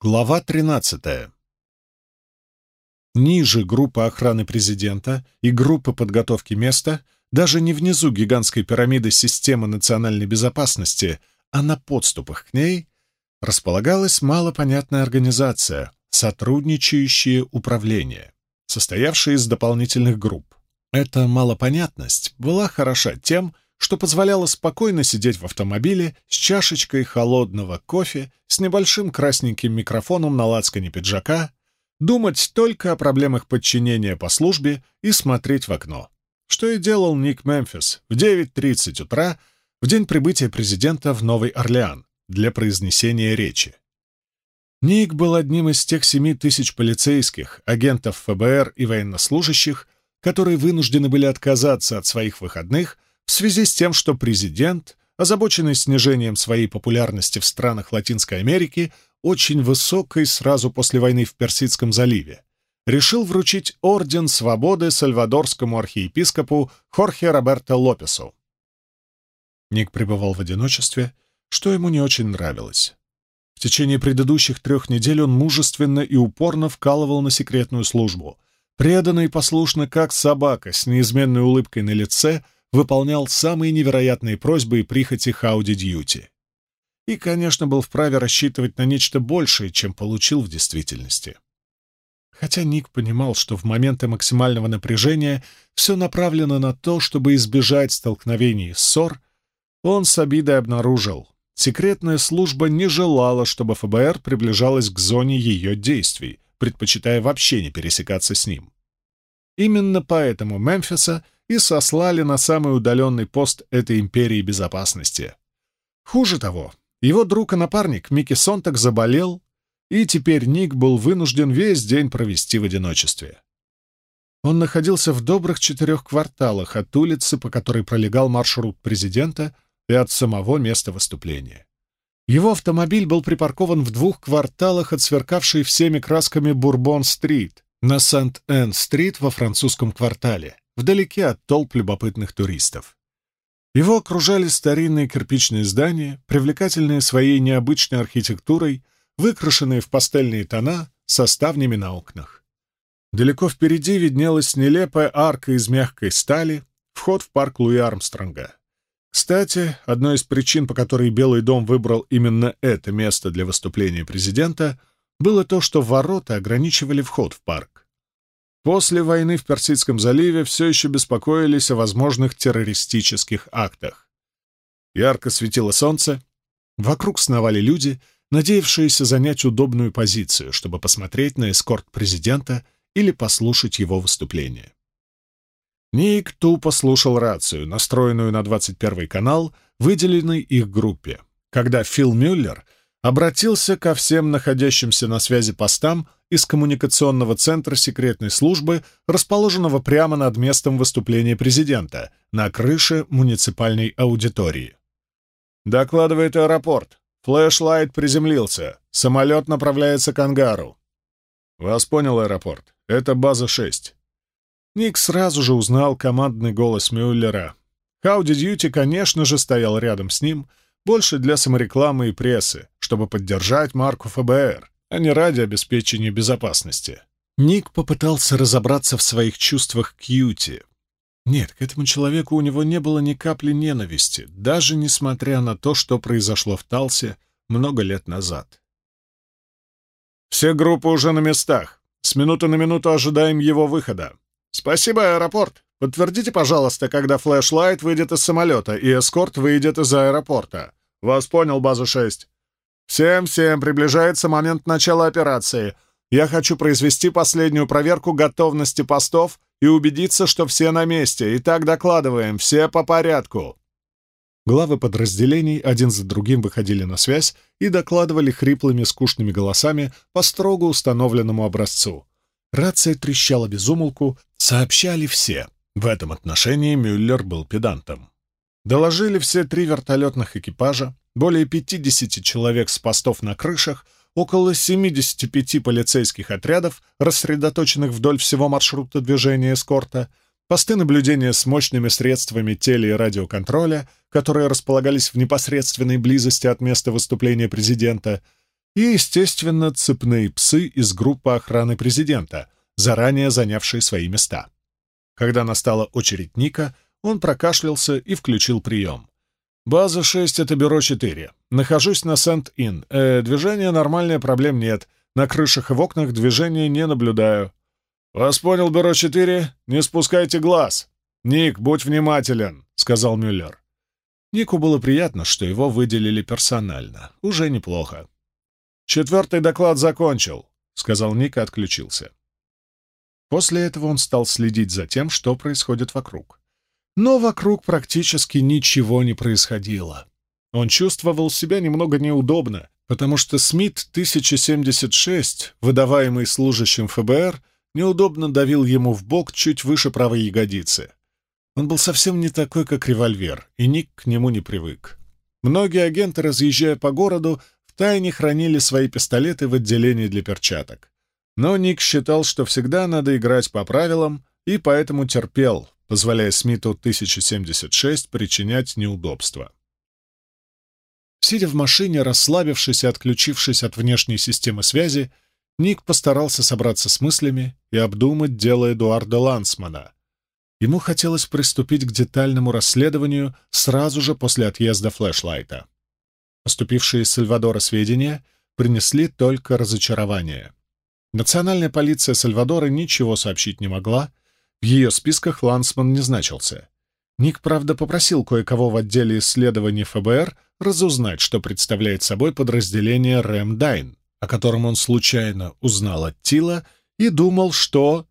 Глава 13. Ниже группа охраны президента и группа подготовки места, даже не внизу гигантской пирамиды системы национальной безопасности, а на подступах к ней, располагалась малопонятная организация, сотрудничающее управление, состоявшее из дополнительных групп. Эта малопонятность была хороша тем, что что позволяло спокойно сидеть в автомобиле с чашечкой холодного кофе, с небольшим красненьким микрофоном на лацкане пиджака, думать только о проблемах подчинения по службе и смотреть в окно. Что и делал Ник Мемфис в 9.30 утра в день прибытия президента в Новый Орлеан для произнесения речи. Ник был одним из тех семи тысяч полицейских, агентов ФБР и военнослужащих, которые вынуждены были отказаться от своих выходных — в связи с тем, что президент, озабоченный снижением своей популярности в странах Латинской Америки, очень высокой сразу после войны в Персидском заливе, решил вручить Орден Свободы сальвадорскому архиепископу Хорхе Роберто Лопесу. Ник пребывал в одиночестве, что ему не очень нравилось. В течение предыдущих трех недель он мужественно и упорно вкалывал на секретную службу, преданно и послушно, как собака с неизменной улыбкой на лице — выполнял самые невероятные просьбы и прихоти Хауди Дьюти. И, конечно, был вправе рассчитывать на нечто большее, чем получил в действительности. Хотя Ник понимал, что в моменты максимального напряжения все направлено на то, чтобы избежать столкновений и ссор, он с обидой обнаружил, секретная служба не желала, чтобы ФБР приближалась к зоне ее действий, предпочитая вообще не пересекаться с ним. Именно поэтому Мемфиса — и сослали на самый удаленный пост этой империи безопасности. Хуже того, его друг и напарник Микки Сонтак заболел, и теперь Ник был вынужден весь день провести в одиночестве. Он находился в добрых четырех кварталах от улицы, по которой пролегал маршрут президента, и от самого места выступления. Его автомобиль был припаркован в двух кварталах от сверкавшей всеми красками Бурбон-стрит на Сент-Энн-стрит во французском квартале вдалеке от толп любопытных туристов. Его окружали старинные кирпичные здания, привлекательные своей необычной архитектурой, выкрашенные в пастельные тона, со ставнями на окнах. Далеко впереди виднелась нелепая арка из мягкой стали, вход в парк Луи Армстронга. Кстати, одной из причин, по которой Белый дом выбрал именно это место для выступления президента, было то, что ворота ограничивали вход в парк. После войны в Персидском заливе все еще беспокоились о возможных террористических актах. Ярко светило солнце, вокруг сновали люди, надеявшиеся занять удобную позицию, чтобы посмотреть на эскорт президента или послушать его выступление. Ник тупо слушал рацию, настроенную на 21 канал, выделенный их группе, когда Фил Мюллер обратился ко всем находящимся на связи постам из коммуникационного центра секретной службы, расположенного прямо над местом выступления президента, на крыше муниципальной аудитории. Докладывает аэропорт. Флэшлайт приземлился. Самолет направляется к ангару. Вас понял аэропорт. Это база 6. Ник сразу же узнал командный голос Мюллера. Хауди Дьюти, конечно же, стоял рядом с ним, больше для саморекламы и прессы, чтобы поддержать марку ФБР а не ради обеспечения безопасности. Ник попытался разобраться в своих чувствах к Юти. Нет, к этому человеку у него не было ни капли ненависти, даже несмотря на то, что произошло в Талсе много лет назад. «Все группы уже на местах. С минуты на минуту ожидаем его выхода. Спасибо, аэропорт. Подтвердите, пожалуйста, когда флешлайт выйдет из самолета и эскорт выйдет из аэропорта. Вас понял, база 6. «Всем-всем, приближается момент начала операции. Я хочу произвести последнюю проверку готовности постов и убедиться, что все на месте. Итак, докладываем, все по порядку». Главы подразделений один за другим выходили на связь и докладывали хриплыми скучными голосами по строго установленному образцу. Рация трещала без умолку, сообщали все. В этом отношении Мюллер был педантом. Доложили все три вертолетных экипажа, более 50 человек с постов на крышах, около 75 полицейских отрядов, рассредоточенных вдоль всего маршрута движения эскорта, посты наблюдения с мощными средствами теле- и радиоконтроля, которые располагались в непосредственной близости от места выступления президента, и, естественно, цепные псы из группы охраны президента, заранее занявшие свои места. Когда настала очередь Ника, он прокашлялся и включил прием. «База 6 — это бюро 4. Нахожусь на Сент-Ин. Э, движение нормальное, проблем нет. На крышах и в окнах движения не наблюдаю». «Вас понял, бюро 4. Не спускайте глаз. Ник, будь внимателен», — сказал Мюллер. Нику было приятно, что его выделили персонально. Уже неплохо. «Четвертый доклад закончил», — сказал Ник и отключился. После этого он стал следить за тем, что происходит вокруг. Но вокруг практически ничего не происходило. Он чувствовал себя немного неудобно, потому что Смит 1076, выдаваемый служащим ФБР, неудобно давил ему в бок чуть выше правой ягодицы. Он был совсем не такой, как револьвер, и Ник к нему не привык. Многие агенты, разъезжая по городу, втайне хранили свои пистолеты в отделении для перчаток. Но Ник считал, что всегда надо играть по правилам, и поэтому терпел, позволяя Смиту 1076 причинять неудобства. Сидя в машине, расслабившись и отключившись от внешней системы связи, Ник постарался собраться с мыслями и обдумать дело Эдуарда Лансмана. Ему хотелось приступить к детальному расследованию сразу же после отъезда флешлайта. Поступившие из Сальвадора сведения принесли только разочарование. Национальная полиция Сальвадора ничего сообщить не могла, в ее списках Лансман не значился. Ник, правда, попросил кое-кого в отделе исследований ФБР разузнать, что представляет собой подразделение Рэм Дайн, о котором он случайно узнал от Тила и думал, что...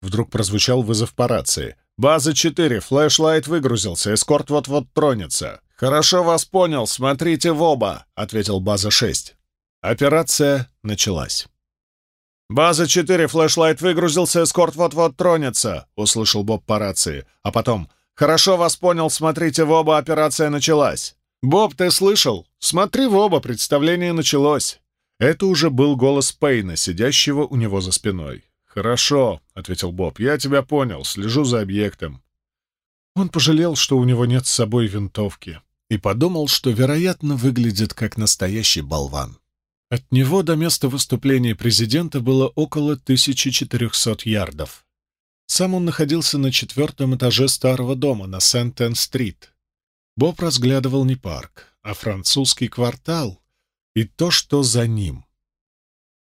Вдруг прозвучал вызов по рации. «База 4, флешлайт выгрузился, эскорт вот-вот тронется». «Хорошо вас понял, смотрите в оба», — ответил база 6. Операция началась. «База 4, флешлайт выгрузился, эскорт вот-вот тронется», — услышал Боб по рации. А потом «Хорошо вас понял, смотрите в оба, операция началась». «Боб, ты слышал? Смотри в оба, представление началось». Это уже был голос Пейна, сидящего у него за спиной. «Хорошо», — ответил Боб, — «я тебя понял, слежу за объектом». Он пожалел, что у него нет с собой винтовки, и подумал, что, вероятно, выглядит как настоящий болван. От него до места выступления президента было около 1400 ярдов. Сам он находился на четвертом этаже старого дома на Сент-Энн-стрит. Боб разглядывал не парк, а французский квартал и то, что за ним.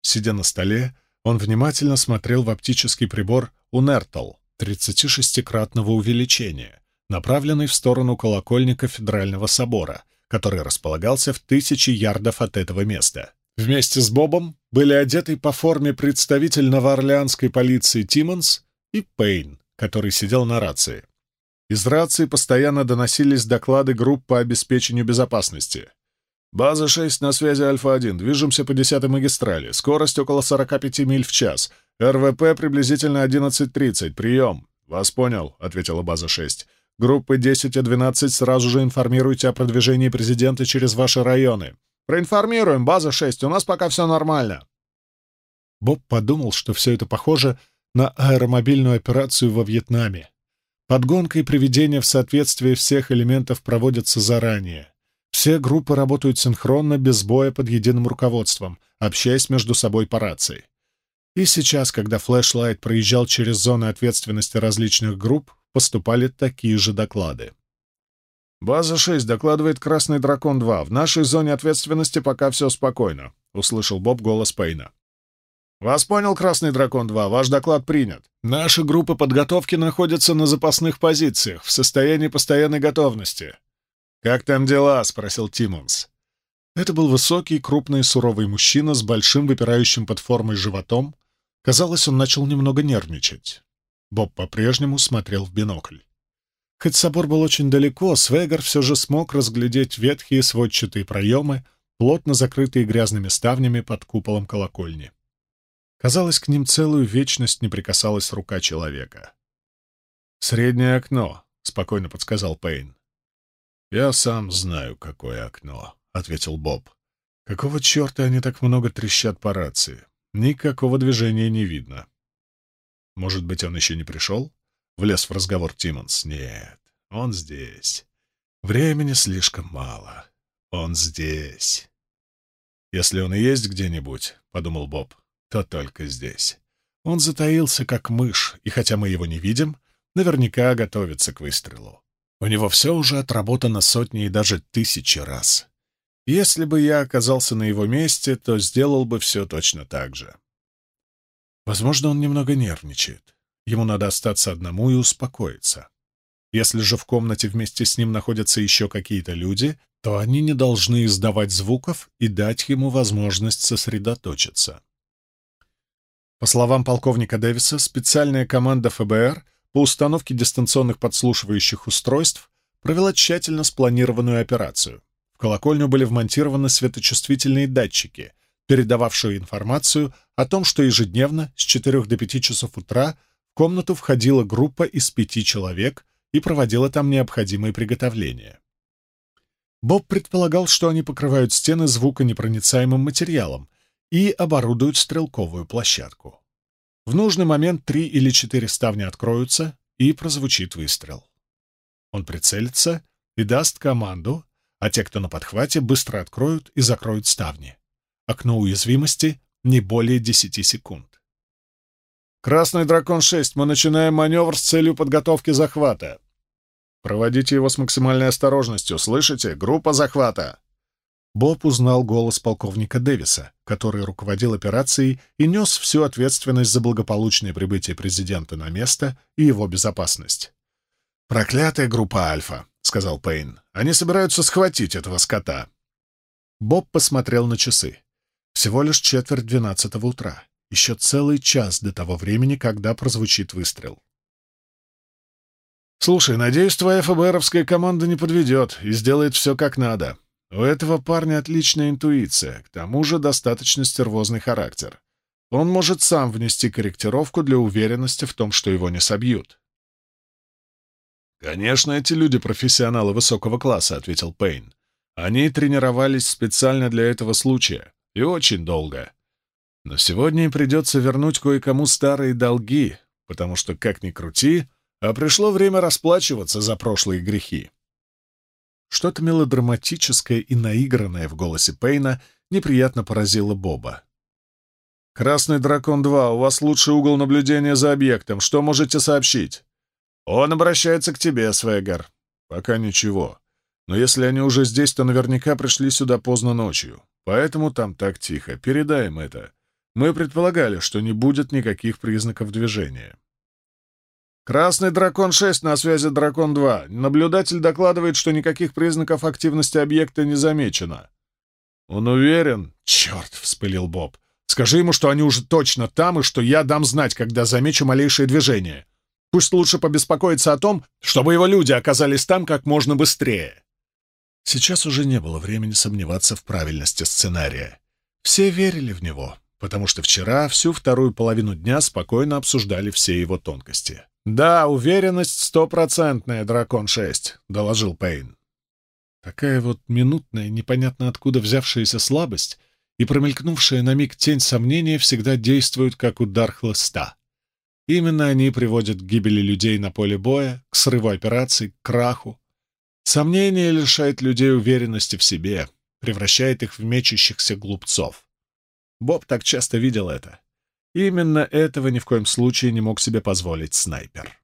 Сидя на столе, он внимательно смотрел в оптический прибор «Унертал» 36-кратного увеличения, направленный в сторону колокольника Федерального собора, который располагался в тысячи ярдов от этого места. Вместе с Бобом были одеты по форме представитель новоорлеанской полиции Тиммонс и Пейн, который сидел на рации. Из рации постоянно доносились доклады групп по обеспечению безопасности. «База 6 на связи Альфа-1. Движемся по 10-й магистрали. Скорость около 45 миль в час. РВП приблизительно 11.30. Прием». «Вас понял», — ответила база 6. «Группы 10 и 12 сразу же информируйте о продвижении президента через ваши районы. Проинформируем, база 6, у нас пока все нормально. Боб подумал, что все это похоже на аэромобильную операцию во Вьетнаме. Подгонка и приведение в соответствие всех элементов проводятся заранее. Все группы работают синхронно, без боя, под единым руководством, общаясь между собой по рации. И сейчас, когда флешлайт проезжал через зоны ответственности различных групп, поступали такие же доклады. «База 6, докладывает Красный Дракон-2. В нашей зоне ответственности пока все спокойно», — услышал Боб голос Пейна. «Вас понял, Красный Дракон-2. Ваш доклад принят. Наши группы подготовки находятся на запасных позициях, в состоянии постоянной готовности». «Как там дела?» — спросил Тиммонс. Это был высокий, крупный, суровый мужчина с большим выпирающим под формой животом. Казалось, он начал немного нервничать. Боб по-прежнему смотрел в бинокль. Хоть собор был очень далеко, Свегар все же смог разглядеть ветхие сводчатые проемы, плотно закрытые грязными ставнями под куполом колокольни. Казалось, к ним целую вечность не прикасалась рука человека. «Среднее окно», — спокойно подсказал Пейн. «Я сам знаю, какое окно», — ответил Боб. «Какого черта они так много трещат по рации? Никакого движения не видно». «Может быть, он еще не пришел?» Влез в разговор Тиммонс. Нет, он здесь. Времени слишком мало. Он здесь. Если он и есть где-нибудь, — подумал Боб, — то только здесь. Он затаился, как мышь, и хотя мы его не видим, наверняка готовится к выстрелу. У него все уже отработано сотни и даже тысячи раз. Если бы я оказался на его месте, то сделал бы все точно так же. Возможно, он немного нервничает. Ему надо остаться одному и успокоиться. Если же в комнате вместе с ним находятся еще какие-то люди, то они не должны издавать звуков и дать ему возможность сосредоточиться. По словам полковника Дэвиса, специальная команда ФБР по установке дистанционных подслушивающих устройств провела тщательно спланированную операцию. В колокольню были вмонтированы светочувствительные датчики, передававшие информацию о том, что ежедневно с 4 до 5 часов утра комнату входила группа из пяти человек и проводила там необходимые приготовления. Боб предполагал, что они покрывают стены звуконепроницаемым материалом и оборудуют стрелковую площадку. В нужный момент три или четыре ставня откроются, и прозвучит выстрел. Он прицелится и даст команду, а те, кто на подхвате, быстро откроют и закроют ставни. Окно уязвимости не более десяти секунд. «Красный дракон-6, мы начинаем маневр с целью подготовки захвата. Проводите его с максимальной осторожностью, слышите? Группа захвата!» Боб узнал голос полковника Дэвиса, который руководил операцией и нес всю ответственность за благополучное прибытие президента на место и его безопасность. «Проклятая группа Альфа», — сказал Пейн. «Они собираются схватить этого скота». Боб посмотрел на часы. Всего лишь четверть двенадцатого утра. Еще целый час до того времени, когда прозвучит выстрел. «Слушай, надеюсь, твоя ФБРовская команда не подведет и сделает все как надо. У этого парня отличная интуиция, к тому же достаточно стервозный характер. Он может сам внести корректировку для уверенности в том, что его не собьют». «Конечно, эти люди профессионалы высокого класса», — ответил Пейн. «Они тренировались специально для этого случая, и очень долго. Но сегодня им придется вернуть кое-кому старые долги, потому что, как ни крути, а пришло время расплачиваться за прошлые грехи. Что-то мелодраматическое и наигранное в голосе Пейна неприятно поразило Боба. «Красный дракон-2, у вас лучший угол наблюдения за объектом. Что можете сообщить?» «Он обращается к тебе, Свегар». «Пока ничего. Но если они уже здесь, то наверняка пришли сюда поздно ночью. Поэтому там так тихо. Передаем это. Мы предполагали, что не будет никаких признаков движения». «Красный дракон-6 на связи дракон-2. Наблюдатель докладывает, что никаких признаков активности объекта не замечено». «Он уверен?» «Черт!» — вспылил Боб. «Скажи ему, что они уже точно там, и что я дам знать, когда замечу малейшее движение. Пусть лучше побеспокоится о том, чтобы его люди оказались там как можно быстрее». Сейчас уже не было времени сомневаться в правильности сценария. Все верили в него, потому что вчера всю вторую половину дня спокойно обсуждали все его тонкости. «Да, уверенность стопроцентная, Дракон-6», — доложил Пейн. Такая вот минутная, непонятно откуда взявшаяся слабость и промелькнувшая на миг тень сомнения всегда действуют как удар хлыста. Именно они приводят к гибели людей на поле боя, к срыву операций, к краху. Сомнение лишает людей уверенности в себе, превращает их в мечущихся глупцов. Боб так часто видел это. Именно этого ни в коем случае не мог себе позволить снайпер.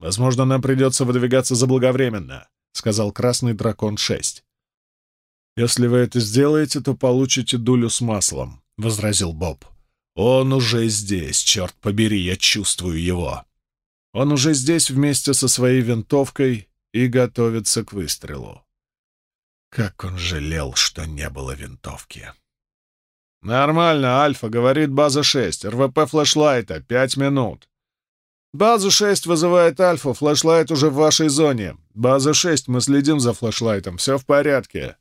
«Возможно, нам придется выдвигаться заблаговременно», — сказал Красный Дракон-6. «Если вы это сделаете, то получите дулю с маслом», — возразил Боб. «Он уже здесь, черт побери, я чувствую его. Он уже здесь вместе со своей винтовкой и готовится к выстрелу». Как он жалел, что не было винтовки. «Нормально, Альфа, — говорит база 6. РВП флешлайта. Пять минут». «Базу 6 вызывает Альфа. Флешлайт уже в вашей зоне. База 6, мы следим за флешлайтом. Все в порядке».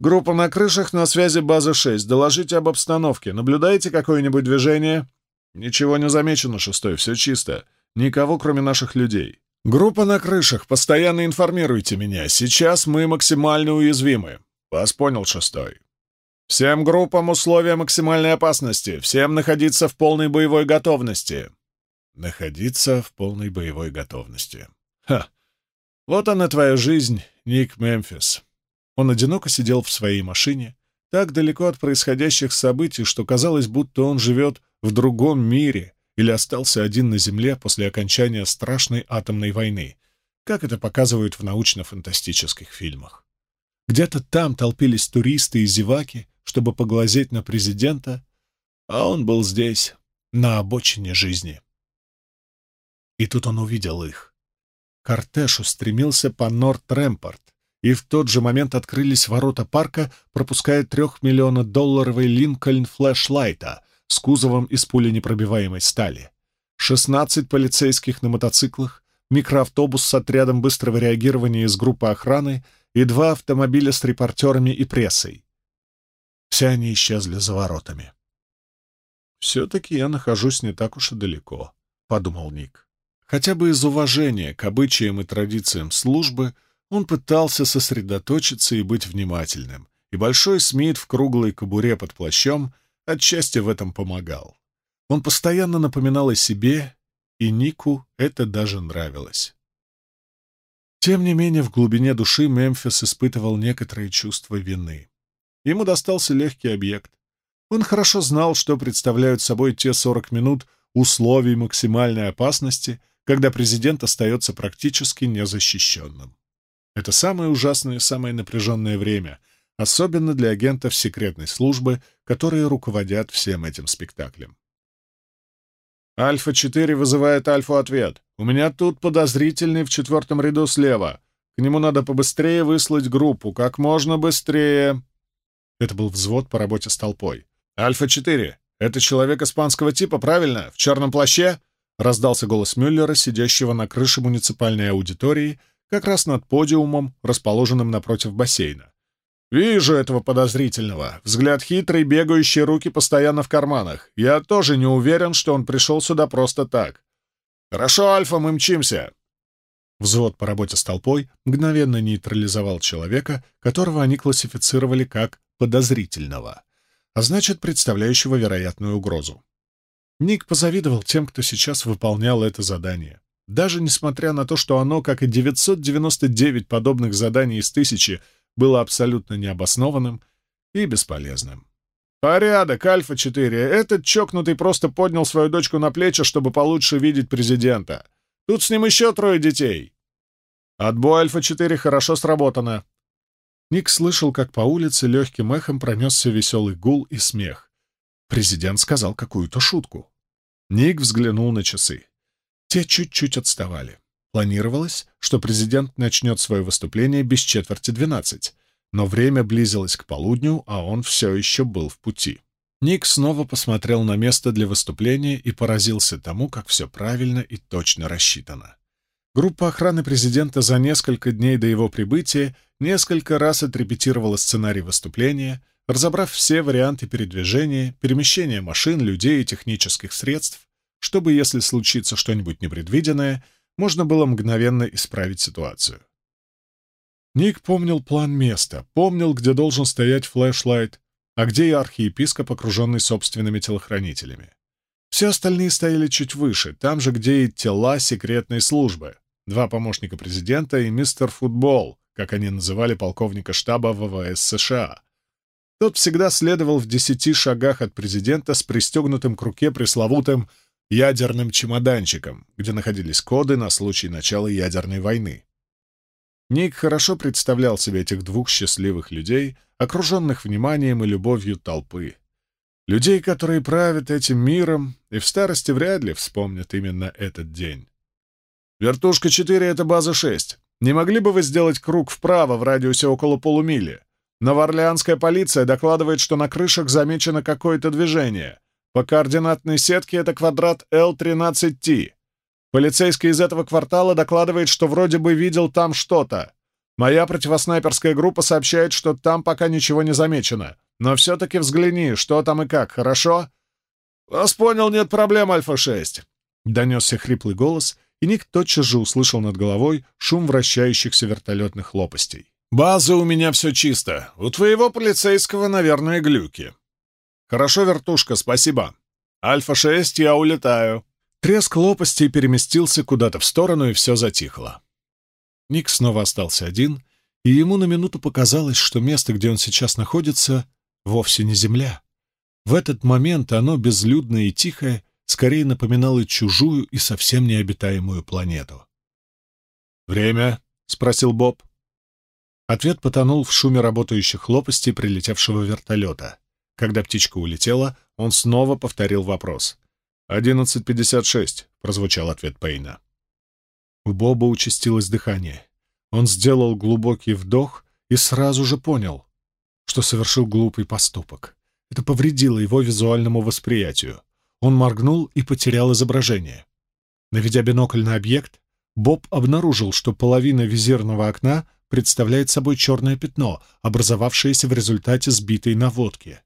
«Группа на крышах на связи база 6. Доложите об обстановке. Наблюдаете какое-нибудь движение?» «Ничего не замечено, шестой. Все чисто. Никого, кроме наших людей». «Группа на крышах. Постоянно информируйте меня. Сейчас мы максимально уязвимы». «Вас понял, шестой». Всем группам условия максимальной опасности. Всем находиться в полной боевой готовности. Находиться в полной боевой готовности. Ха! Вот она твоя жизнь, Ник Мемфис. Он одиноко сидел в своей машине, так далеко от происходящих событий, что казалось, будто он живет в другом мире или остался один на Земле после окончания страшной атомной войны, как это показывают в научно-фантастических фильмах. Где-то там толпились туристы и зеваки, чтобы поглазеть на президента, а он был здесь, на обочине жизни. И тут он увидел их. Кортеж устремился по Норт-Рэмпорт, и в тот же момент открылись ворота парка, пропуская трехмиллиона-долларовый Линкольн флешлайта с кузовом из пуленепробиваемой стали. Шестнадцать полицейских на мотоциклах, микроавтобус с отрядом быстрого реагирования из группы охраны и два автомобиля с репортерами и прессой. Все они исчезли за воротами. «Все-таки я нахожусь не так уж и далеко», — подумал Ник. Хотя бы из уважения к обычаям и традициям службы он пытался сосредоточиться и быть внимательным, и большой Смит в круглой кобуре под плащом отчасти в этом помогал. Он постоянно напоминал о себе, и Нику это даже нравилось. Тем не менее, в глубине души Мемфис испытывал некоторые чувства вины. Ему достался легкий объект. Он хорошо знал, что представляют собой те 40 минут условий максимальной опасности, когда президент остается практически незащищенным. Это самое ужасное и самое напряженное время, особенно для агентов секретной службы, которые руководят всем этим спектаклем. «Альфа-4 вызывает Альфа-ответ. У меня тут подозрительный в четвертом ряду слева. К нему надо побыстрее выслать группу, как можно быстрее». Это был взвод по работе с толпой. «Альфа-4, это человек испанского типа, правильно? В черном плаще?» Раздался голос Мюллера, сидящего на крыше муниципальной аудитории, как раз над подиумом, расположенным напротив бассейна. «Вижу этого подозрительного. Взгляд хитрый, бегающие руки постоянно в карманах. Я тоже не уверен, что он пришел сюда просто так. Хорошо, Альфа, мы мчимся!» Взвод по работе с толпой мгновенно нейтрализовал человека, которого они классифицировали как подозрительного, а значит, представляющего вероятную угрозу. Ник позавидовал тем, кто сейчас выполнял это задание. Даже несмотря на то, что оно, как и 999 подобных заданий из тысячи, было абсолютно необоснованным и бесполезным. «Порядок, Альфа-4. Этот чокнутый просто поднял свою дочку на плечи, чтобы получше видеть президента. Тут с ним еще трое детей». «Отбой Альфа-4 хорошо сработано». Ник слышал, как по улице легким эхом пронесся веселый гул и смех. Президент сказал какую-то шутку. Ник взглянул на часы. Те чуть-чуть отставали. Планировалось, что президент начнет свое выступление без четверти двенадцать, но время близилось к полудню, а он все еще был в пути. Ник снова посмотрел на место для выступления и поразился тому, как все правильно и точно рассчитано. Группа охраны президента за несколько дней до его прибытия несколько раз отрепетировала сценарий выступления, разобрав все варианты передвижения, перемещения машин, людей и технических средств, чтобы, если случится что-нибудь непредвиденное, можно было мгновенно исправить ситуацию. Ник помнил план места, помнил, где должен стоять флешлайт, а где и архиепископ, окруженный собственными телохранителями. Все остальные стояли чуть выше, там же, где и тела секретной службы. Два помощника президента и мистер Футбол, как они называли полковника штаба ВВС США. Тот всегда следовал в десяти шагах от президента с пристегнутым к руке пресловутым ядерным чемоданчиком, где находились коды на случай начала ядерной войны. Ник хорошо представлял себе этих двух счастливых людей, окруженных вниманием и любовью толпы. Людей, которые правят этим миром и в старости вряд ли вспомнят именно этот день. «Вертушка-4 — это база 6. Не могли бы вы сделать круг вправо в радиусе около полумили? Новоорлеанская полиция докладывает, что на крышах замечено какое-то движение. По координатной сетке это квадрат L13T. Полицейский из этого квартала докладывает, что вроде бы видел там что-то. Моя противоснайперская группа сообщает, что там пока ничего не замечено. Но все-таки взгляни, что там и как, хорошо? «Вас понял, нет проблем, Альфа-6», — донесся хриплый голос, и Ник тотчас же услышал над головой шум вращающихся вертолетных лопастей. «База у меня все чисто. У твоего полицейского, наверное, глюки. «Хорошо, вертушка, спасибо. Альфа-6, я улетаю». Треск лопастей переместился куда-то в сторону, и все затихло. Ник снова остался один, и ему на минуту показалось, что место, где он сейчас находится, вовсе не Земля. В этот момент оно, безлюдное и тихое, скорее напоминало чужую и совсем необитаемую планету. «Время?» — спросил Боб. Ответ потонул в шуме работающих лопастей прилетевшего вертолета. Когда птичка улетела, он снова повторил вопрос. «Одиннадцать пятьдесят шесть», — прозвучал ответ Пейна. У Боба участилось дыхание. Он сделал глубокий вдох и сразу же понял, что совершил глупый поступок. Это повредило его визуальному восприятию. Он моргнул и потерял изображение. Наведя бинокль на объект, Боб обнаружил, что половина визирного окна представляет собой черное пятно, образовавшееся в результате сбитой наводки.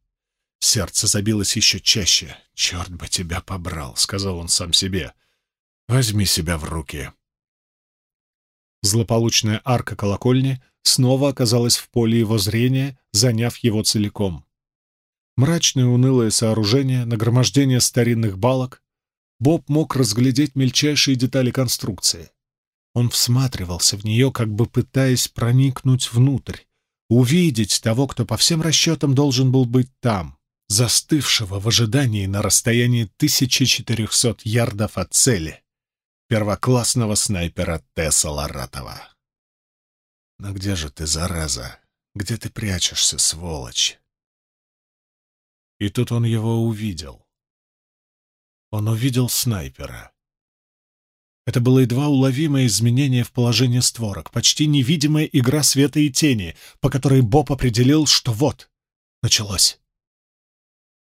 Сердце забилось еще чаще. «Черт бы тебя побрал», — сказал он сам себе. «Возьми себя в руки». Злополучная арка колокольни снова оказалась в поле его зрения, заняв его целиком. Мрачное унылое сооружение, нагромождение старинных балок. Боб мог разглядеть мельчайшие детали конструкции. Он всматривался в нее, как бы пытаясь проникнуть внутрь, увидеть того, кто по всем расчетам должен был быть там, застывшего в ожидании на расстоянии 1400 ярдов от цели, первоклассного снайпера Тесса Ларатова. «Но где же ты, зараза? Где ты прячешься, сволочь?» И тут он его увидел. Он увидел снайпера. Это было едва уловимое изменение в положении створок, почти невидимая игра света и тени, по которой Боб определил, что вот, началось.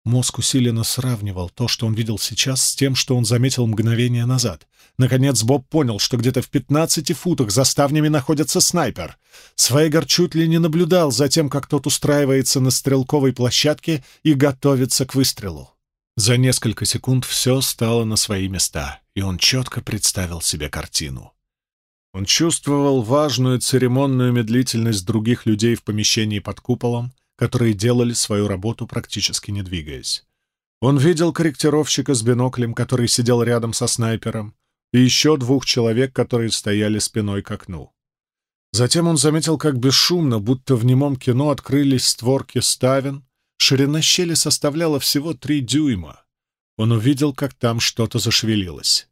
Мозг усиленно сравнивал то, что он видел сейчас, с тем, что он заметил мгновение назад. Наконец Боб понял, что где-то в пятнадцати футах за ставнями находится снайпер. Свейгар чуть ли не наблюдал за тем, как тот устраивается на стрелковой площадке и готовится к выстрелу. За несколько секунд все стало на свои места, и он четко представил себе картину. Он чувствовал важную церемонную медлительность других людей в помещении под куполом, которые делали свою работу, практически не двигаясь. Он видел корректировщика с биноклем, который сидел рядом со снайпером, и еще двух человек, которые стояли спиной к окну. Затем он заметил, как бесшумно, будто в немом кино открылись створки ставен, ширина щели составляла всего три дюйма. Он увидел, как там что-то зашевелилось.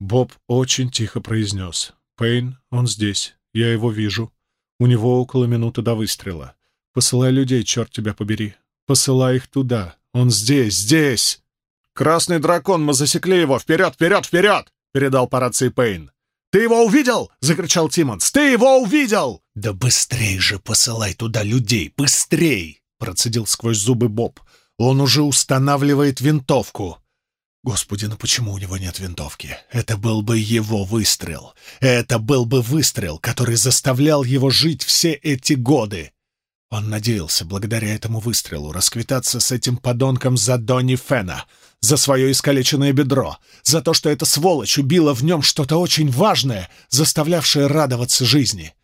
Боб очень тихо произнес. «Пейн, он здесь. Я его вижу. У него около минуты до выстрела. Посылай людей, черт тебя побери. Посылай их туда. Он здесь, здесь!» «Красный дракон, мы засекли его! Вперед, вперед, вперед!» — передал по рации Пейн. «Ты его увидел?» — закричал Тиммонс. «Ты его увидел!» «Да быстрей же посылай туда людей! Быстрей!» — процедил сквозь зубы Боб. «Он уже устанавливает винтовку!» Господи, ну почему у него нет винтовки? Это был бы его выстрел. Это был бы выстрел, который заставлял его жить все эти годы. Он надеялся, благодаря этому выстрелу, расквитаться с этим подонком за Донни Фена, за свое искалеченное бедро, за то, что эта сволочь убила в нем что-то очень важное, заставлявшее радоваться жизни.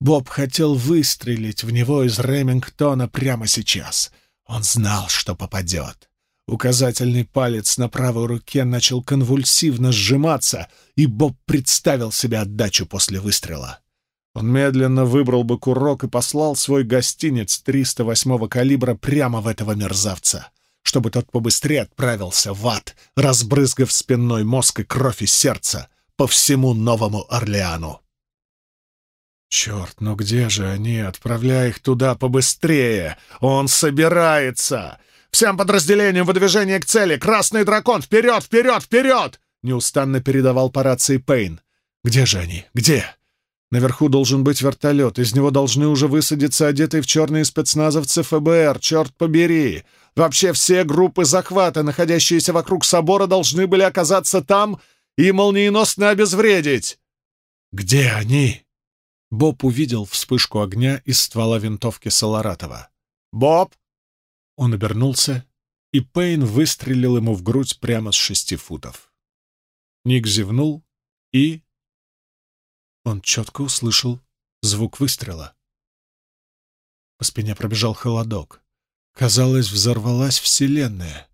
Боб хотел выстрелить в него из Ремингтона прямо сейчас. Он знал, что попадет. Указательный палец на правой руке начал конвульсивно сжиматься, и Боб представил себе отдачу после выстрела. Он медленно выбрал бы курок и послал свой гостинец 308-го калибра прямо в этого мерзавца, чтобы тот побыстрее отправился в ад, разбрызгав спинной мозг и кровь из сердца по всему Новому Орлеану. «Черт, ну где же они? Отправляй их туда побыстрее! Он собирается! Всем подразделениям выдвижение к цели! Красный дракон! Вперед, вперед, вперед!» Неустанно передавал по рации Пейн. «Где же они? Где?» Наверху должен быть вертолет, из него должны уже высадиться одетые в черные спецназовцы ФБР, черт побери! Вообще все группы захвата, находящиеся вокруг собора, должны были оказаться там и молниеносно обезвредить! Где они? Боб увидел вспышку огня из ствола винтовки Солоратова. «Боб!» Он обернулся, и Пейн выстрелил ему в грудь прямо с шести футов. Ник зевнул и он четко услышал звук выстрела. По спине пробежал холодок. Казалось, взорвалась вселенная.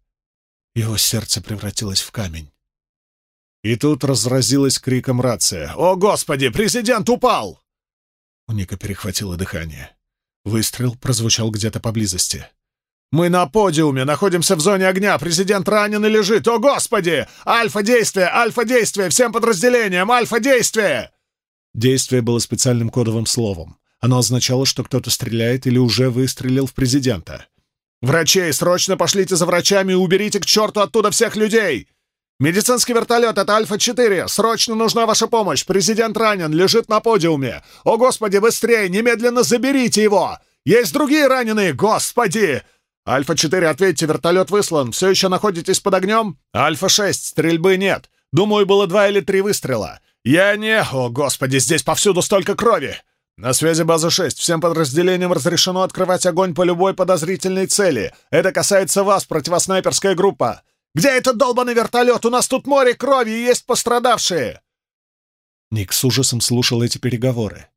Его сердце превратилось в камень. И тут разразилась криком рация. «О, Господи! Президент упал!» У Ника перехватило дыхание. Выстрел прозвучал где-то поблизости. Мы на подиуме, находимся в зоне огня, президент ранен и лежит. О, Господи! Альфа-действие! Альфа-действие! Всем подразделениям! Альфа-действие!» Действие было специальным кодовым словом. Оно означало, что кто-то стреляет или уже выстрелил в президента. «Врачей! Срочно пошлите за врачами и уберите к черту оттуда всех людей! Медицинский вертолет — это Альфа-4! Срочно нужна ваша помощь! Президент ранен, лежит на подиуме! О, Господи, быстрее! Немедленно заберите его! Есть другие раненые! Господи!» «Альфа-4, ответьте, вертолет выслан. Все еще находитесь под огнем?» «Альфа-6, стрельбы нет. Думаю, было два или три выстрела. Я не... О, Господи, здесь повсюду столько крови!» «На связи база 6. Всем подразделениям разрешено открывать огонь по любой подозрительной цели. Это касается вас, противоснайперская группа. Где этот долбанный вертолет? У нас тут море крови и есть пострадавшие!» Ник с ужасом слушал эти переговоры.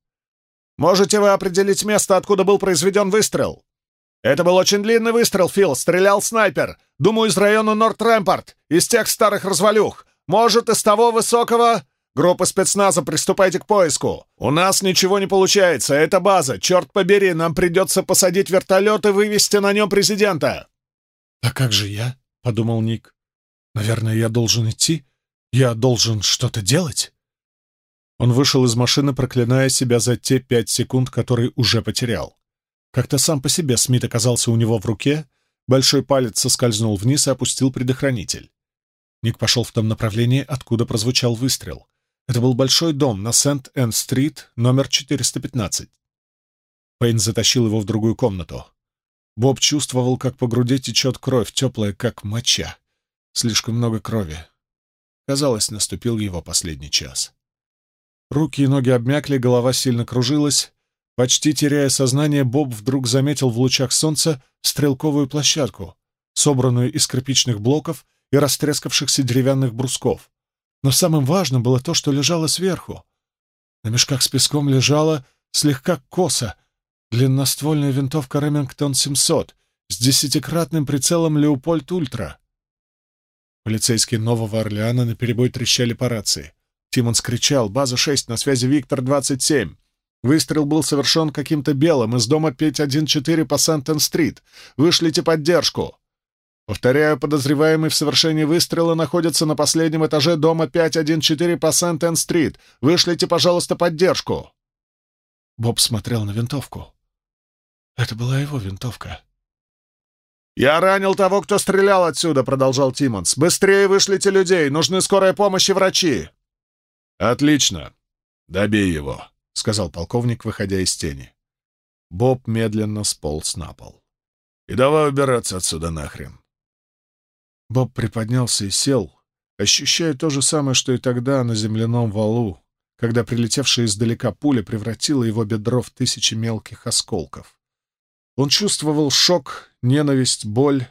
«Можете вы определить место, откуда был произведен выстрел?» «Это был очень длинный выстрел, Фил. Стрелял снайпер. Думаю, из района Норт-Рэмпорт, из тех старых развалюх. Может, из того высокого...» «Группа спецназа, приступайте к поиску! У нас ничего не получается, это база! Черт побери, нам придется посадить вертолет и вывести на нем президента!» «А как же я?» — подумал Ник. «Наверное, я должен идти? Я должен что-то делать?» Он вышел из машины, проклиная себя за те пять секунд, которые уже потерял. Как-то сам по себе Смит оказался у него в руке, большой палец соскользнул вниз и опустил предохранитель. Ник пошел в том направлении, откуда прозвучал выстрел. Это был большой дом на Сент-Энн-стрит, номер 415. Пейн затащил его в другую комнату. Боб чувствовал, как по груди течет кровь, теплая, как моча. Слишком много крови. Казалось, наступил его последний час. Руки и ноги обмякли, голова сильно кружилась. Почти теряя сознание, Боб вдруг заметил в лучах солнца стрелковую площадку, собранную из кирпичных блоков и растрескавшихся деревянных брусков. Но самым важным было то, что лежало сверху. На мешках с песком лежала, слегка косо, длинноствольная винтовка Ремингтон 700 с десятикратным прицелом Леопольд Ультра. Полицейские Нового Орлеана наперебой трещали по рации. Тимон скричал «База 6, на связи Виктор-27». Выстрел был совершен каким-то белым из дома 514 по Сентен-стрит. Вышлите поддержку. Повторяю, подозреваемый в совершении выстрела находится на последнем этаже дома 514 по Сент-Энн-стрит. Вышлите, пожалуйста, поддержку!» Боб смотрел на винтовку. Это была его винтовка. «Я ранил того, кто стрелял отсюда», — продолжал Тиммонс. «Быстрее вышлите людей! Нужны скорая помощь и врачи!» «Отлично! Добей его!» — сказал полковник, выходя из тени. Боб медленно сполз на пол. «И давай убираться отсюда нахрен!» Боб приподнялся и сел, ощущая то же самое, что и тогда на земляном валу, когда прилетевшая издалека пуля превратила его бедро в тысячи мелких осколков. Он чувствовал шок, ненависть, боль,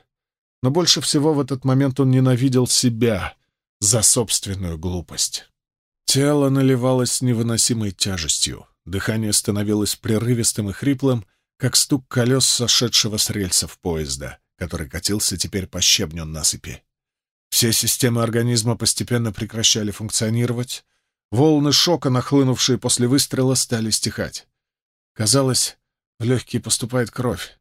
но больше всего в этот момент он ненавидел себя за собственную глупость. Тело наливалось невыносимой тяжестью, дыхание становилось прерывистым и хриплым, как стук колес сошедшего с рельсов поезда — который катился теперь по щебню насыпи. Все системы организма постепенно прекращали функционировать, волны шока, нахлынувшие после выстрела, стали стихать. Казалось, в легкие поступает кровь.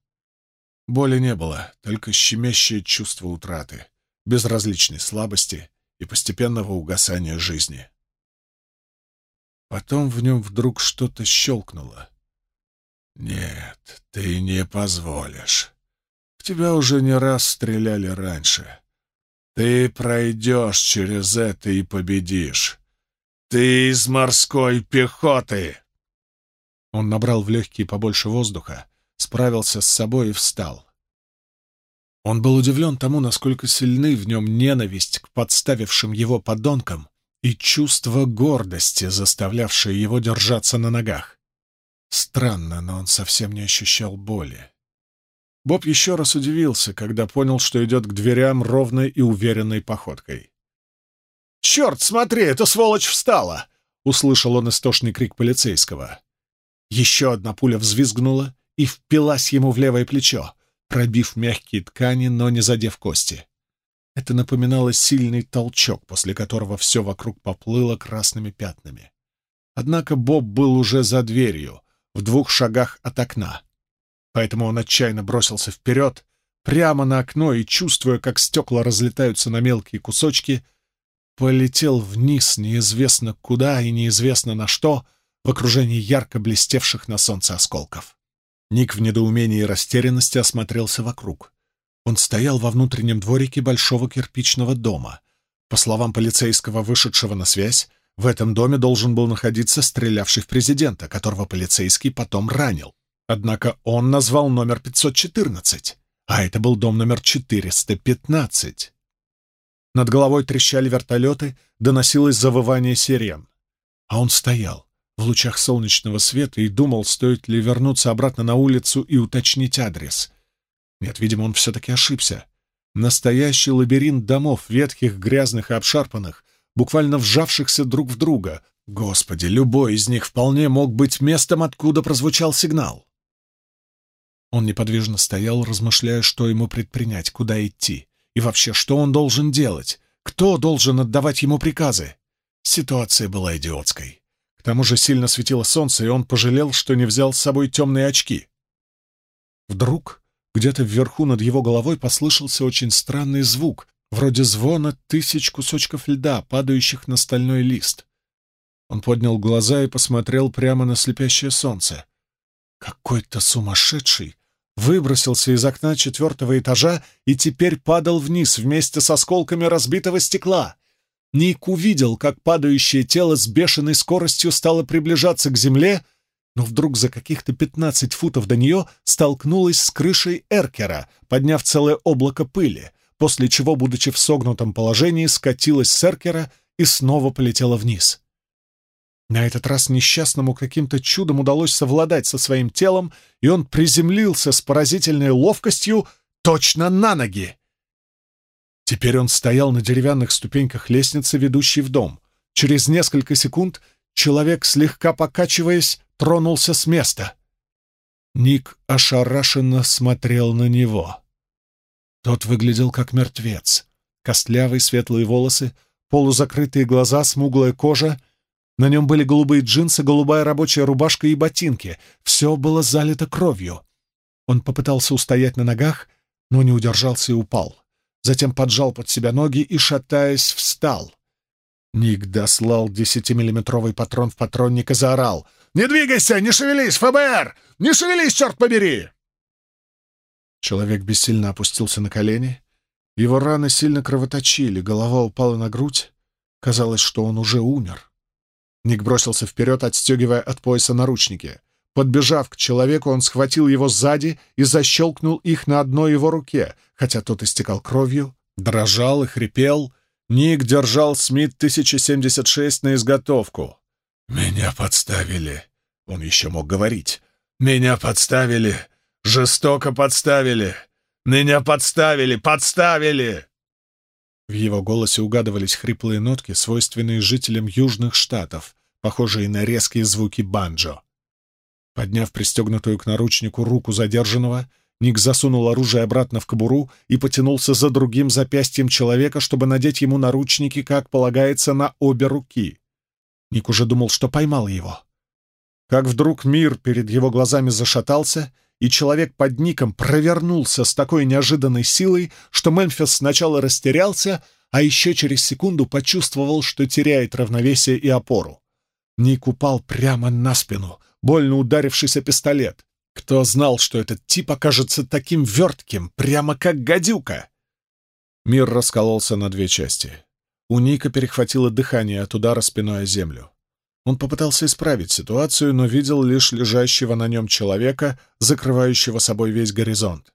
Боли не было, только щемящее чувство утраты, безразличной слабости и постепенного угасания жизни. Потом в нем вдруг что-то щелкнуло. «Нет, ты не позволишь. Тебя уже не раз стреляли раньше. Ты пройдешь через это и победишь. Ты из морской пехоты!» Он набрал в легкие побольше воздуха, справился с собой и встал. Он был удивлен тому, насколько сильны в нем ненависть к подставившим его подонкам и чувство гордости, заставлявшее его держаться на ногах. Странно, но он совсем не ощущал боли. Боб еще раз удивился, когда понял, что идет к дверям ровной и уверенной походкой. «Черт, смотри, эта сволочь встала!» — услышал он истошный крик полицейского. Еще одна пуля взвизгнула и впилась ему в левое плечо, пробив мягкие ткани, но не задев кости. Это напоминало сильный толчок, после которого все вокруг поплыло красными пятнами. Однако Боб был уже за дверью, в двух шагах от окна поэтому он отчаянно бросился вперед, прямо на окно и, чувствуя, как стекла разлетаются на мелкие кусочки, полетел вниз неизвестно куда и неизвестно на что в окружении ярко блестевших на солнце осколков. Ник в недоумении и растерянности осмотрелся вокруг. Он стоял во внутреннем дворике большого кирпичного дома. По словам полицейского, вышедшего на связь, в этом доме должен был находиться стрелявший в президента, которого полицейский потом ранил. Однако он назвал номер 514, а это был дом номер 415. Над головой трещали вертолеты, доносилось завывание сирен. А он стоял в лучах солнечного света и думал, стоит ли вернуться обратно на улицу и уточнить адрес. Нет, видимо, он все-таки ошибся. Настоящий лабиринт домов, ветхих, грязных и обшарпанных, буквально вжавшихся друг в друга. Господи, любой из них вполне мог быть местом, откуда прозвучал сигнал. Он неподвижно стоял, размышляя, что ему предпринять, куда идти, и вообще, что он должен делать, кто должен отдавать ему приказы. Ситуация была идиотской. К тому же сильно светило солнце, и он пожалел, что не взял с собой темные очки. Вдруг где-то вверху над его головой послышался очень странный звук, вроде звона тысяч кусочков льда, падающих на стальной лист. Он поднял глаза и посмотрел прямо на слепящее солнце. Какой-то сумасшедший выбросился из окна четвертого этажа и теперь падал вниз вместе с осколками разбитого стекла. Ник увидел, как падающее тело с бешеной скоростью стало приближаться к земле, но вдруг за каких-то пятнадцать футов до нее столкнулась с крышей эркера, подняв целое облако пыли после чего, будучи в согнутом положении, скатилась с эркера и снова полетела вниз. На этот раз несчастному каким-то чудом удалось совладать со своим телом, и он приземлился с поразительной ловкостью точно на ноги. Теперь он стоял на деревянных ступеньках лестницы, ведущей в дом. Через несколько секунд человек, слегка покачиваясь, тронулся с места. Ник ошарашенно смотрел на него. Тот выглядел как мертвец. Костлявые светлые волосы, полузакрытые глаза, смуглая кожа. На нем были голубые джинсы, голубая рабочая рубашка и ботинки. Все было залито кровью. Он попытался устоять на ногах, но не удержался и упал. Затем поджал под себя ноги и, шатаясь, встал. Ник дослал десятимиллиметровый патрон в патронник и заорал. «Не двигайся! Не шевелись, ФБР! Не шевелись, черт побери!» Человек бессильно опустился на колени. Его раны сильно кровоточили, голова упала на грудь. Казалось, что он уже умер. Ник бросился вперед, отстегивая от пояса наручники. Подбежав к человеку, он схватил его сзади и защелкнул их на одной его руке, хотя тот истекал кровью, дрожал и хрипел. Ник держал Смит 1076 на изготовку. «Меня подставили», — он еще мог говорить. «Меня подставили Жестоко подставили! Меня подставили! Подставили!» В его голосе угадывались хриплые нотки, свойственные жителям Южных Штатов, похожие на резкие звуки банджо. Подняв пристегнутую к наручнику руку задержанного, Ник засунул оружие обратно в кобуру и потянулся за другим запястьем человека, чтобы надеть ему наручники, как полагается, на обе руки. Ник уже думал, что поймал его. Как вдруг мир перед его глазами зашатался — и человек под ником провернулся с такой неожиданной силой, что Мемфис сначала растерялся, а еще через секунду почувствовал, что теряет равновесие и опору. Ник упал прямо на спину, больно ударившись о пистолет. Кто знал, что этот тип окажется таким вертким, прямо как гадюка? Мир раскололся на две части. У Ника перехватило дыхание от удара спиной о землю. Он попытался исправить ситуацию, но видел лишь лежащего на нем человека, закрывающего собой весь горизонт.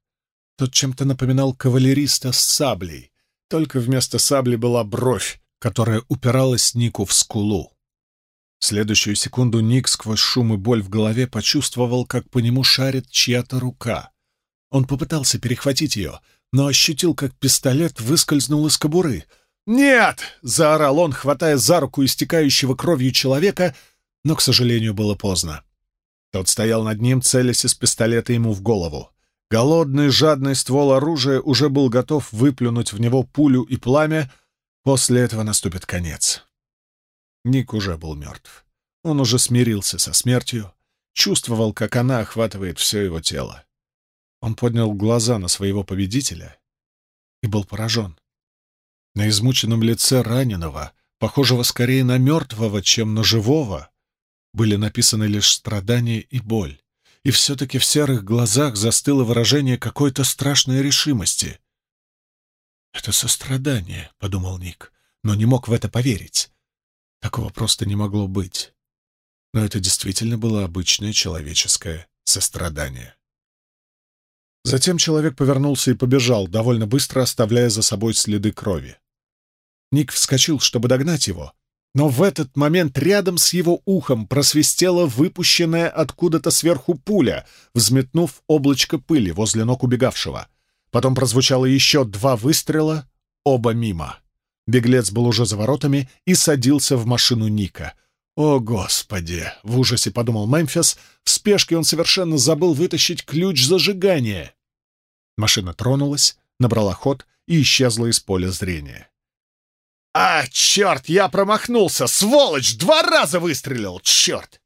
Тот чем-то напоминал кавалериста с саблей, только вместо сабли была бровь, которая упиралась Нику в скулу. В следующую секунду Ник сквозь шум и боль в голове почувствовал, как по нему шарит чья-то рука. Он попытался перехватить ее, но ощутил, как пистолет выскользнул из кобуры — «Нет!» — заорал он, хватая за руку истекающего кровью человека, но, к сожалению, было поздно. Тот стоял над ним, целясь из пистолета ему в голову. Голодный, жадный ствол оружия уже был готов выплюнуть в него пулю и пламя. После этого наступит конец. Ник уже был мертв. Он уже смирился со смертью, чувствовал, как она охватывает все его тело. Он поднял глаза на своего победителя и был поражен. На измученном лице раненого, похожего скорее на мертвого, чем на живого, были написаны лишь страдания и боль, и все-таки в серых глазах застыло выражение какой-то страшной решимости. «Это сострадание», — подумал Ник, но не мог в это поверить. Такого просто не могло быть. Но это действительно было обычное человеческое сострадание. Затем человек повернулся и побежал, довольно быстро оставляя за собой следы крови. Ник вскочил, чтобы догнать его, но в этот момент рядом с его ухом просвистела выпущенная откуда-то сверху пуля, взметнув облачко пыли возле ног убегавшего. Потом прозвучало еще два выстрела, оба мимо. Беглец был уже за воротами и садился в машину Ника — «О, Господи!» — в ужасе подумал Мемфис. В спешке он совершенно забыл вытащить ключ зажигания. Машина тронулась, набрала ход и исчезла из поля зрения. «А, черт, я промахнулся! Сволочь! Два раза выстрелил! Черт!»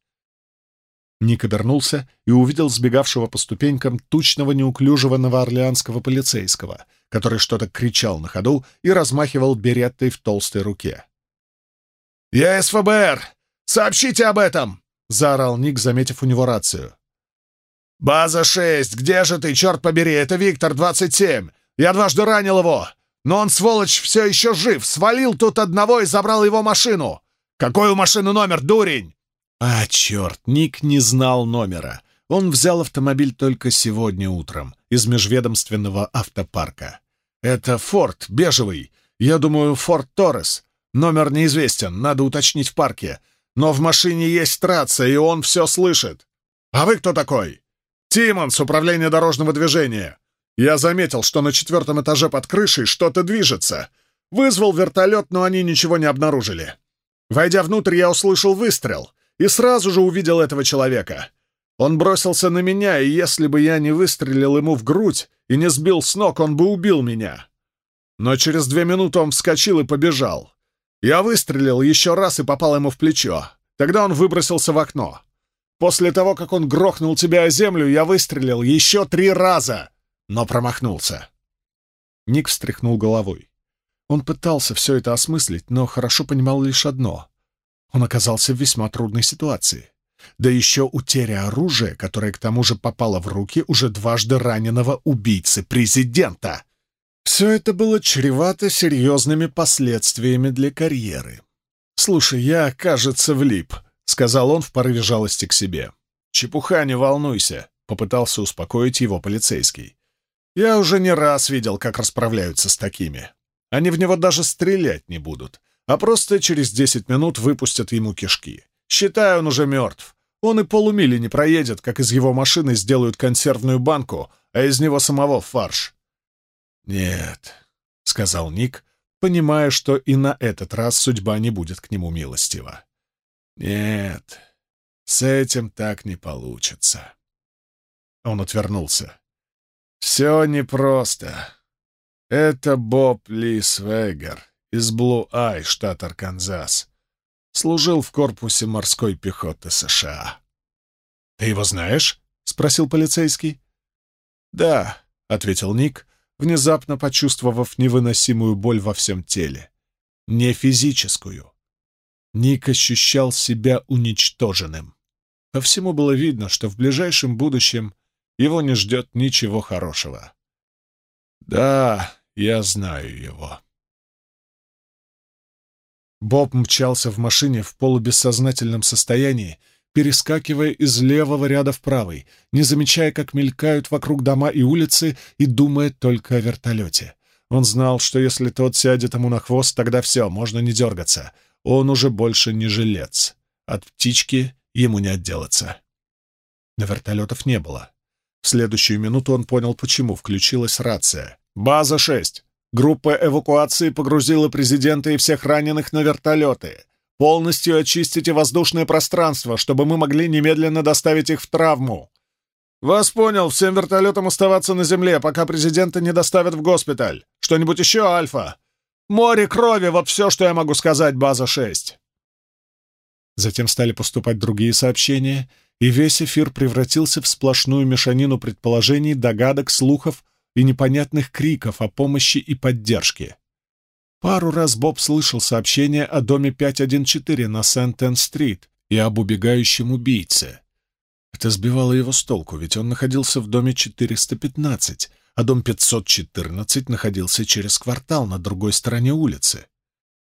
Ник обернулся и увидел сбегавшего по ступенькам тучного неуклюжего новоорлеанского полицейского, который что-то кричал на ходу и размахивал береттой в толстой руке. «Я СФБР! Сообщите об этом!» — заорал Ник, заметив у него рацию. «База 6! Где же ты, черт побери? Это Виктор, 27! Я дважды ранил его! Но он, сволочь, все еще жив! Свалил тут одного и забрал его машину! Какой у машины номер, дурень?» А, черт, Ник не знал номера. Он взял автомобиль только сегодня утром из межведомственного автопарка. Это «Форд», бежевый. Я думаю, «Форд Торрес». Номер неизвестен, надо уточнить в парке. Но в машине есть рация, и он все слышит. А вы кто такой? Тимон с управления дорожного движения. Я заметил, что на четвертом этаже под крышей что-то движется. Вызвал вертолет, но они ничего не обнаружили. Войдя внутрь, я услышал выстрел и сразу же увидел этого человека. Он бросился на меня, и если бы я не выстрелил ему в грудь и не сбил с ног, он бы убил меня. Но через две минуты он вскочил и побежал. Я выстрелил еще раз и попал ему в плечо. Тогда он выбросился в окно. После того, как он грохнул тебя о землю, я выстрелил еще три раза, но промахнулся. Ник встряхнул головой. Он пытался все это осмыслить, но хорошо понимал лишь одно. Он оказался в весьма трудной ситуации. Да еще утеря оружия, которое к тому же попало в руки уже дважды раненого убийцы президента. Все это было чревато серьезными последствиями для карьеры. «Слушай, я, кажется, влип», — сказал он в порыве жалости к себе. «Чепуха, не волнуйся», — попытался успокоить его полицейский. «Я уже не раз видел, как расправляются с такими. Они в него даже стрелять не будут, а просто через десять минут выпустят ему кишки. Считай, он уже мертв. Он и полумили не проедет, как из его машины сделают консервную банку, а из него самого фарш. «Нет», — сказал Ник, понимая, что и на этот раз судьба не будет к нему милостива. «Нет, с этим так не получится». Он отвернулся. «Все непросто. Это Боб Ли Свегер из Блу-Ай, штат Арканзас. Служил в корпусе морской пехоты США». «Ты его знаешь?» — спросил полицейский. «Да», — ответил Ник, внезапно почувствовав невыносимую боль во всем теле. Не физическую. Ник ощущал себя уничтоженным. По всему было видно, что в ближайшем будущем его не ждет ничего хорошего. «Да, я знаю его». Боб мчался в машине в полубессознательном состоянии, перескакивая из левого ряда в правый, не замечая, как мелькают вокруг дома и улицы, и думая только о вертолете. Он знал, что если тот сядет ему на хвост, тогда все, можно не дергаться. Он уже больше не жилец. От птички ему не отделаться. Но вертолетов не было. В следующую минуту он понял, почему включилась рация. «База 6. Группа эвакуации погрузила президента и всех раненых на вертолеты. Полностью очистите воздушное пространство, чтобы мы могли немедленно доставить их в травму. Вас понял, всем вертолетам оставаться на земле, пока президента не доставят в госпиталь. Что-нибудь еще, Альфа? Море крови, вот все, что я могу сказать, база 6. Затем стали поступать другие сообщения, и весь эфир превратился в сплошную мешанину предположений, догадок, слухов и непонятных криков о помощи и поддержке. Пару раз Боб слышал сообщение о доме 514 на Сент-Энн-стрит и об убегающем убийце. Это сбивало его с толку, ведь он находился в доме 415, а дом 514 находился через квартал на другой стороне улицы.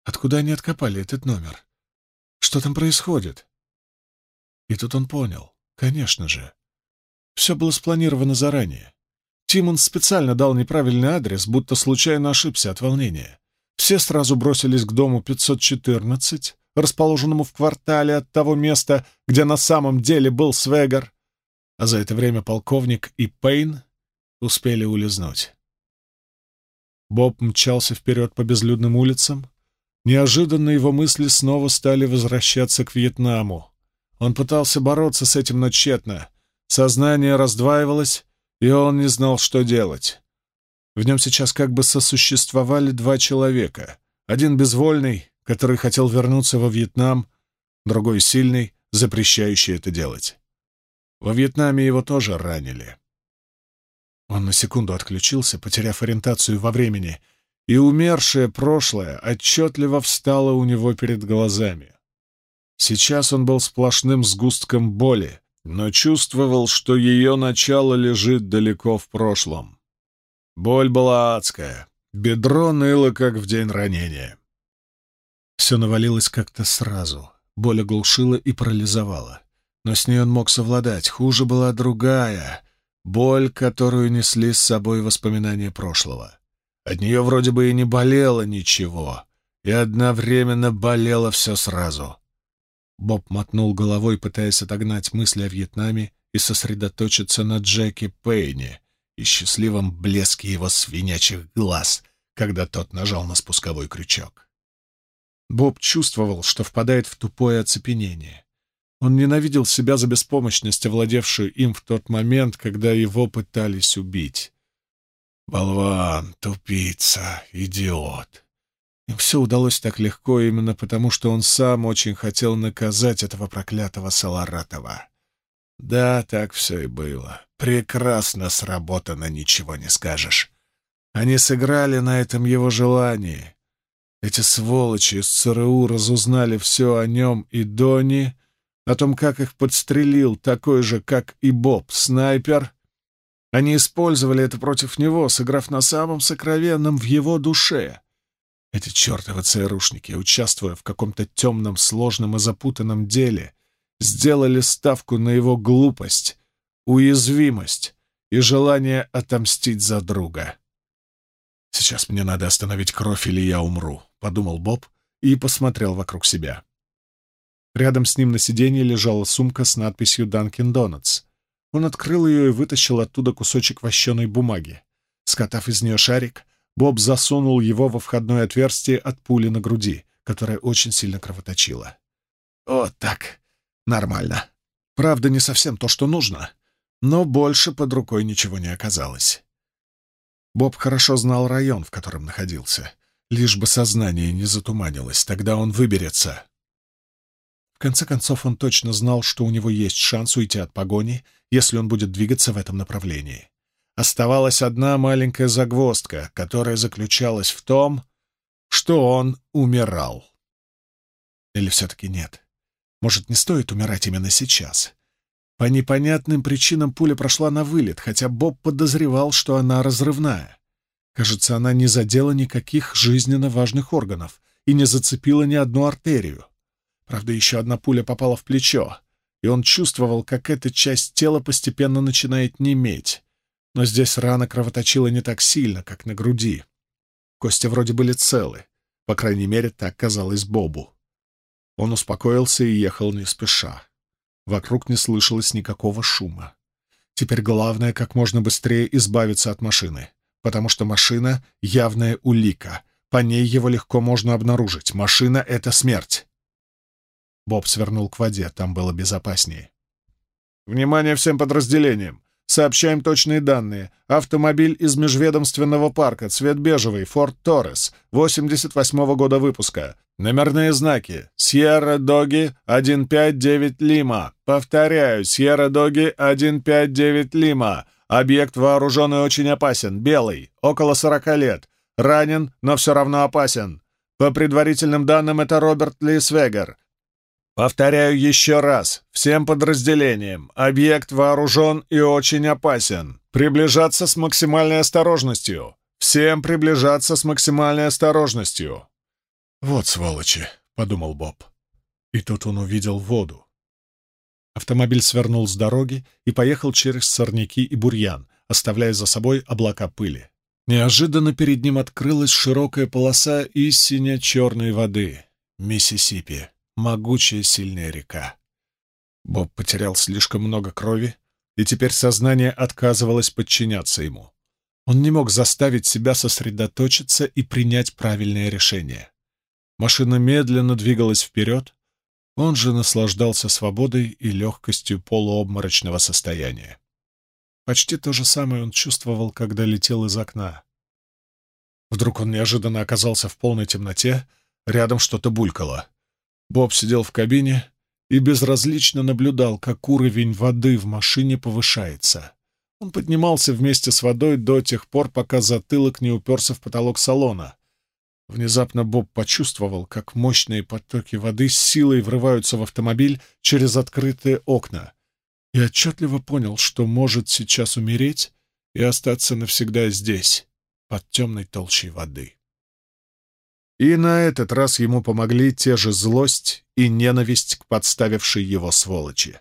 Откуда они откопали этот номер? Что там происходит? И тут он понял. Конечно же. Все было спланировано заранее. Тимон специально дал неправильный адрес, будто случайно ошибся от волнения. Все сразу бросились к дому 514, расположенному в квартале от того места, где на самом деле был Свегар, а за это время полковник и Пейн успели улизнуть. Боб мчался вперед по безлюдным улицам. Неожиданно его мысли снова стали возвращаться к Вьетнаму. Он пытался бороться с этим, но тщетно. Сознание раздваивалось, и он не знал, что делать. В нем сейчас как бы сосуществовали два человека. Один безвольный, который хотел вернуться во Вьетнам, другой сильный, запрещающий это делать. Во Вьетнаме его тоже ранили. Он на секунду отключился, потеряв ориентацию во времени, и умершее прошлое отчетливо встало у него перед глазами. Сейчас он был сплошным сгустком боли, но чувствовал, что ее начало лежит далеко в прошлом. Боль была адская, бедро ныло, как в день ранения. Все навалилось как-то сразу, боль оглушила и парализовала. Но с ней он мог совладать, хуже была другая, боль, которую несли с собой воспоминания прошлого. От нее вроде бы и не болело ничего, и одновременно болело все сразу. Боб мотнул головой, пытаясь отогнать мысли о Вьетнаме и сосредоточиться на Джеки Пейне, и счастливом блеске его свинячих глаз, когда тот нажал на спусковой крючок. Боб чувствовал, что впадает в тупое оцепенение. Он ненавидел себя за беспомощность, овладевшую им в тот момент, когда его пытались убить. Болван, тупица, идиот. Им все удалось так легко именно потому, что он сам очень хотел наказать этого проклятого Саларатова. Да, так все и было. Прекрасно сработано, ничего не скажешь. Они сыграли на этом его желании. Эти сволочи из ЦРУ разузнали все о нем и Дони, о том, как их подстрелил такой же, как и Боб, снайпер. Они использовали это против него, сыграв на самом сокровенном в его душе. Эти чертовы ЦРУшники, участвуя в каком-то темном, сложном и запутанном деле, сделали ставку на его глупость, уязвимость и желание отомстить за друга. «Сейчас мне надо остановить кровь, или я умру», — подумал Боб и посмотрел вокруг себя. Рядом с ним на сиденье лежала сумка с надписью «Данкин Донатс». Он открыл ее и вытащил оттуда кусочек вощеной бумаги. Скотав из нее шарик, Боб засунул его во входное отверстие от пули на груди, которая очень сильно кровоточила. «Вот так. Нормально. Правда, не совсем то, что нужно, но больше под рукой ничего не оказалось. Боб хорошо знал район, в котором находился. Лишь бы сознание не затуманилось, тогда он выберется. В конце концов, он точно знал, что у него есть шанс уйти от погони, если он будет двигаться в этом направлении. Оставалась одна маленькая загвоздка, которая заключалась в том, что он умирал. Или все-таки нет? Может, не стоит умирать именно сейчас? По непонятным причинам пуля прошла на вылет, хотя Боб подозревал, что она разрывная. Кажется, она не задела никаких жизненно важных органов и не зацепила ни одну артерию. Правда, еще одна пуля попала в плечо, и он чувствовал, как эта часть тела постепенно начинает неметь. Но здесь рана кровоточила не так сильно, как на груди. Кости вроде были целы, по крайней мере, так казалось Бобу. Он успокоился и ехал не спеша. Вокруг не слышалось никакого шума. Теперь главное как можно быстрее избавиться от машины, потому что машина — явная улика. По ней его легко можно обнаружить. Машина — это смерть. Боб свернул к воде, там было безопаснее. «Внимание всем подразделениям! Сообщаем точные данные. Автомобиль из межведомственного парка, цвет бежевый, Форд Торрес, 88-го года выпуска. Номерные знаки. Сьерра Доги 159 Лима. Повторяю, Сьерра Доги 159 Лима. Объект вооружен и очень опасен. Белый. Около 40 лет. Ранен, но все равно опасен. По предварительным данным, это Роберт Лисвегер. Повторяю еще раз. Всем подразделениям. Объект вооружен и очень опасен. Приближаться с максимальной осторожностью. Всем приближаться с максимальной осторожностью. «Вот сволочи», — подумал Боб. И тут он увидел воду. Автомобиль свернул с дороги и поехал через сорняки и бурьян, оставляя за собой облака пыли. Неожиданно перед ним открылась широкая полоса из сине-черной воды. Миссисипи. Могучая сильная река. Боб потерял слишком много крови, и теперь сознание отказывалось подчиняться ему. Он не мог заставить себя сосредоточиться и принять правильное решение. Машина медленно двигалась вперед, он же наслаждался свободой и легкостью полуобморочного состояния. Почти то же самое он чувствовал, когда летел из окна. Вдруг он неожиданно оказался в полной темноте, рядом что-то булькало. Боб сидел в кабине и безразлично наблюдал, как уровень воды в машине повышается. Он поднимался вместе с водой до тех пор, пока затылок не уперся в потолок салона. Внезапно Боб почувствовал, как мощные потоки воды с силой врываются в автомобиль через открытые окна, и отчетливо понял, что может сейчас умереть и остаться навсегда здесь, под темной толщей воды. И на этот раз ему помогли те же злость и ненависть к подставившей его сволочи.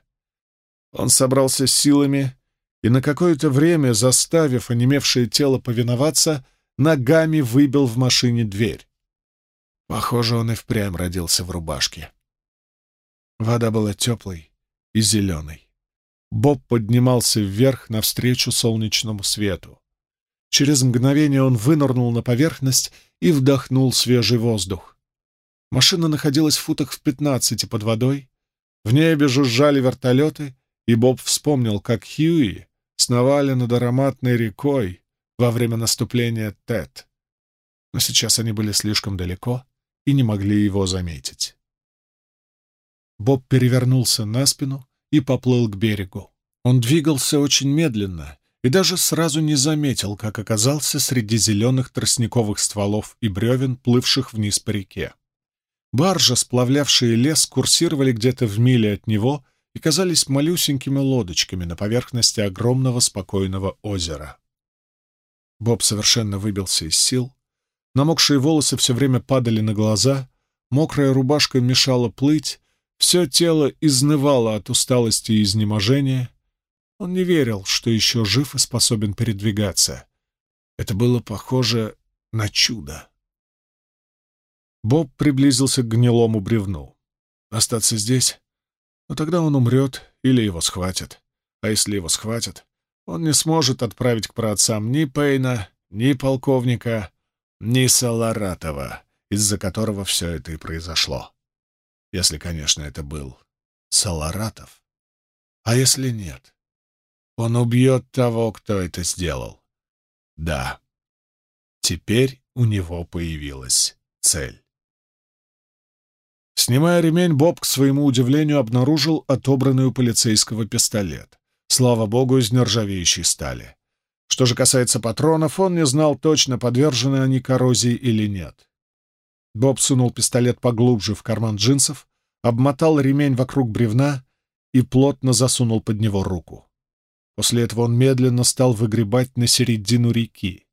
Он собрался с силами и на какое-то время, заставив онемевшее тело повиноваться, ногами выбил в машине дверь. Похоже, он и впрямь родился в рубашке. Вода была теплой и зеленой. Боб поднимался вверх навстречу солнечному свету. Через мгновение он вынырнул на поверхность и вдохнул свежий воздух. Машина находилась в футах в пятнадцати под водой. В небе жужжали вертолеты, и Боб вспомнил, как Хьюи сновали над ароматной рекой, во время наступления Тет. Но сейчас они были слишком далеко и не могли его заметить. Боб перевернулся на спину и поплыл к берегу. Он двигался очень медленно и даже сразу не заметил, как оказался среди зеленых тростниковых стволов и бревен, плывших вниз по реке. Баржа, сплавлявшие лес, курсировали где-то в миле от него и казались малюсенькими лодочками на поверхности огромного спокойного озера. Боб совершенно выбился из сил. Намокшие волосы все время падали на глаза, мокрая рубашка мешала плыть, все тело изнывало от усталости и изнеможения. Он не верил, что еще жив и способен передвигаться. Это было похоже на чудо. Боб приблизился к гнилому бревну. Остаться здесь? Но тогда он умрет или его схватят. А если его схватят, он не сможет отправить к праотцам ни Пейна, ни полковника, ни Саларатова, из-за которого все это и произошло. Если, конечно, это был Саларатов. А если нет? Он убьет того, кто это сделал. Да. Теперь у него появилась цель. Снимая ремень, Боб, к своему удивлению, обнаружил отобранный у полицейского пистолет. Слава богу, из нержавеющей стали. Что же касается патронов, он не знал точно, подвержены они коррозии или нет. Боб сунул пистолет поглубже в карман джинсов, обмотал ремень вокруг бревна и плотно засунул под него руку. После этого он медленно стал выгребать на середину реки.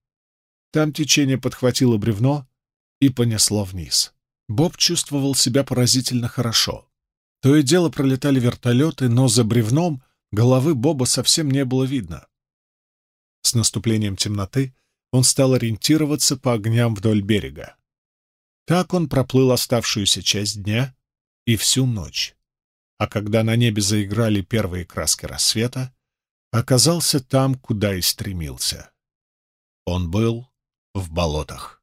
Там течение подхватило бревно и понесло вниз. Боб чувствовал себя поразительно хорошо. То и дело пролетали вертолеты, но за бревном Головы Боба совсем не было видно. С наступлением темноты он стал ориентироваться по огням вдоль берега. Так он проплыл оставшуюся часть дня и всю ночь. А когда на небе заиграли первые краски рассвета, оказался там, куда и стремился. Он был в болотах.